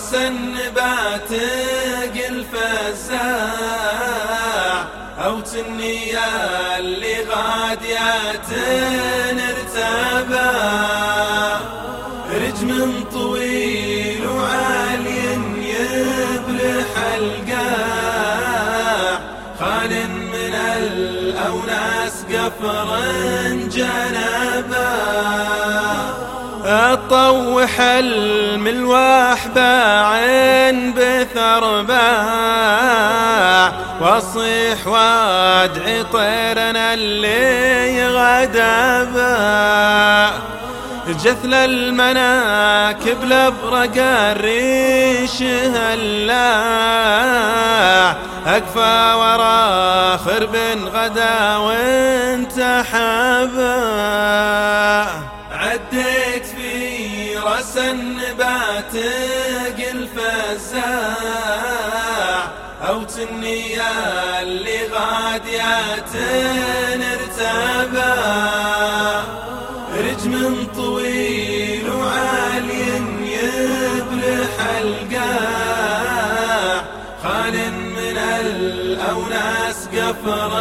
رأس النبات قل فزاع أو تنيا اللي غاديات ارتبا رجم طويل وعالي يبرح القاع. خال من الأوناس قفر جنبا. أطوح الملواح باعن بثرباع وأصيح وادعي طيرنا اللي غدبا جثل المناكب لبرق الريش هلا اكفى ورا خرب غدا وانت حبا عديت في رأس النبات قل فزاع أو تنيا اللي غاديات ارتبا. رجم طويل وعالي يبرح القاع خال من الأوناس قفر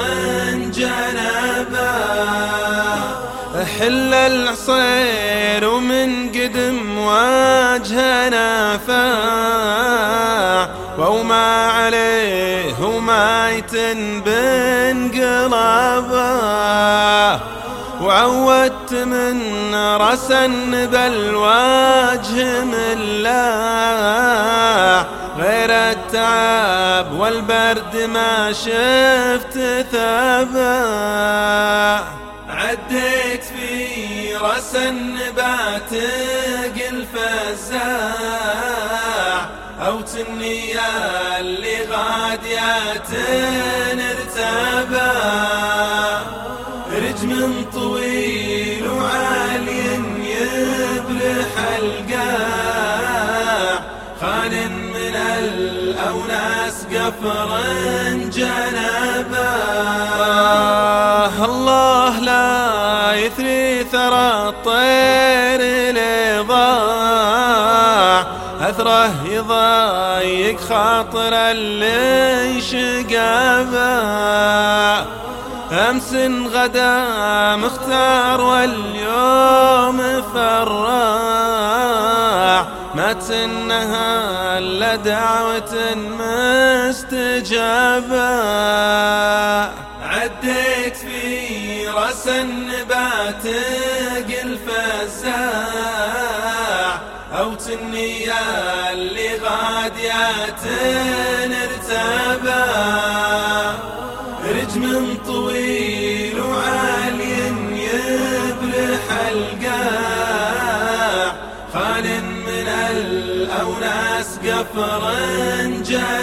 جنبا. حل العصير ومن قدم واجهنا فاع وما عليه ومايت بنقلبا وعودت من رسن بالواجه ملاع غير التعب والبرد ما شفت ثبا عديت في رأس النبات قل فزاع أو تنيا اللي غاديات ارتبا رجم طويل وعالي يبرح القاع خال من الأوناس قفر جنبا الطير لضاع أثره يضايق خاطر اللي شقبا أمس غدا مختار واليوم فراع ما تنها إلا دعوة مستجابة. عديت في رأس النبات قل فزاع أو تنيا اللي غاديات ارتبا رجم طويل وعالي يبرح القاع. خال من الأوناس قفر جاي